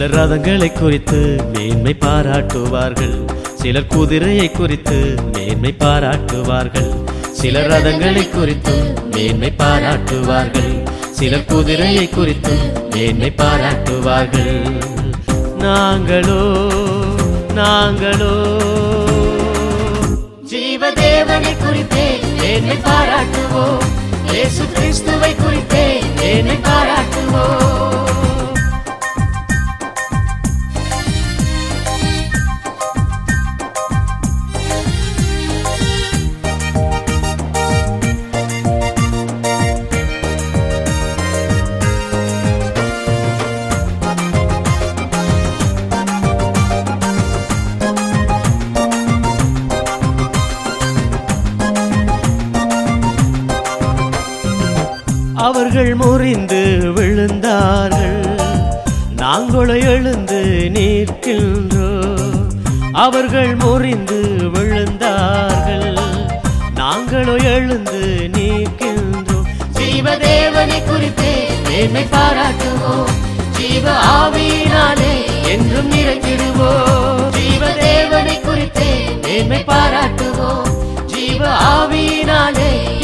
சிலர் ரதங்களை குறித்து மேன்மை பாராட்டுவார்கள். சிலர் குதிரையை குறித்து மேன்மை பாராட்டுவார்கள். சிலர் ரதங்களை குறித்து மேன்மை பாராட்டுவார்கள். சிலர் குதிரையை குறித்து மேன்மை பாராட்டுவார்கள். நாங்களோ நாங்களோ. ஜீவதேவனை குறித்தே மேன்மை பாராட்டுவோம். இயேசு கிறிஸ்துவை குறித்தே மேன்மை பாராட்டுவோம் அவர்கள் முறிந்து விழுந்தார்கள். நாங்களோ எழுந்து நிற்கின்றோ அவர்கள் முறிந்து விழுந்தார்கள். நாங்களோ எழுந்து நிற்கின்றோம். ஜீவதேவனை குறித்து மேன்மை பாராட்டுவோம். ஜீவ ஆவியினாலே என்றும் நிறைத்திடுவோம். ஜீவதேவனை குறித்து மேன்மை பாராட்டுவோம். ஜீவ ஆவியினாலே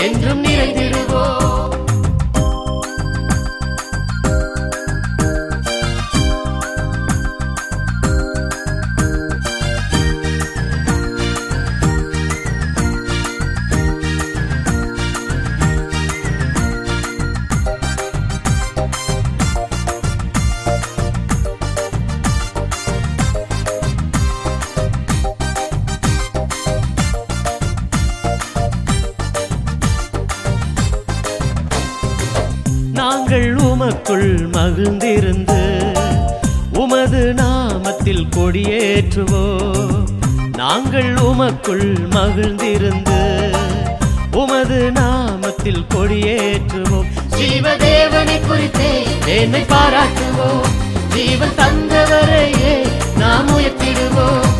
உமக்குள் மகிழ்ந்திருந்து உமது நாமத்தில் கொடியேற்றுவோம் நாங்கள் உமக்குள் மகிழ்ந்திருந்து உமது நாமத்தில் கொடியேற்றுவோம். ஜீவதேவனை குறித்தே என்னை பாராட்டுவோம். ஜீவன் தந்தவரையே நாம் உயர்த்திடுவோம்.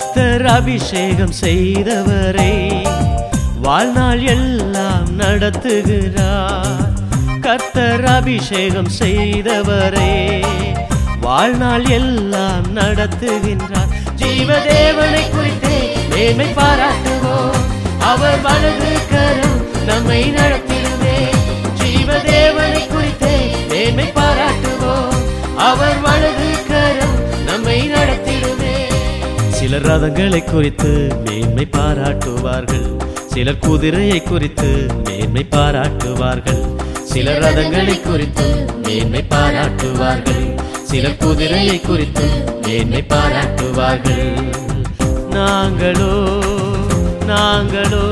கர்த்தர் அபிஷேகம் செய்தவரை. வாழ்நாள் எல்லாம் நடத்துகிறார். கர்த்தர் அபிஷேகம் செய்தவரே. வாழ்நாள் எல்லாம் நடத்துகின்றார். ஜீவதேவனை குறித்தே மேன்மை பாராட்டுவோம். அவர் வலது கரம் நம்மை நடத்தி சிலர் ரதங்களை குறித்து மேன்மை பாராட்டுவார்கள். சிலர் குதிரையை குறித்து மேன்மை பாராட்டுவார்கள். சிலர் ரதங்களை குறித்து மேன்மை பாராட்டுவார்கள். சிலர் குதிரையை குறித்து மேன்மை பாராட்டுவார்கள். நாங்களோ நாங்களோ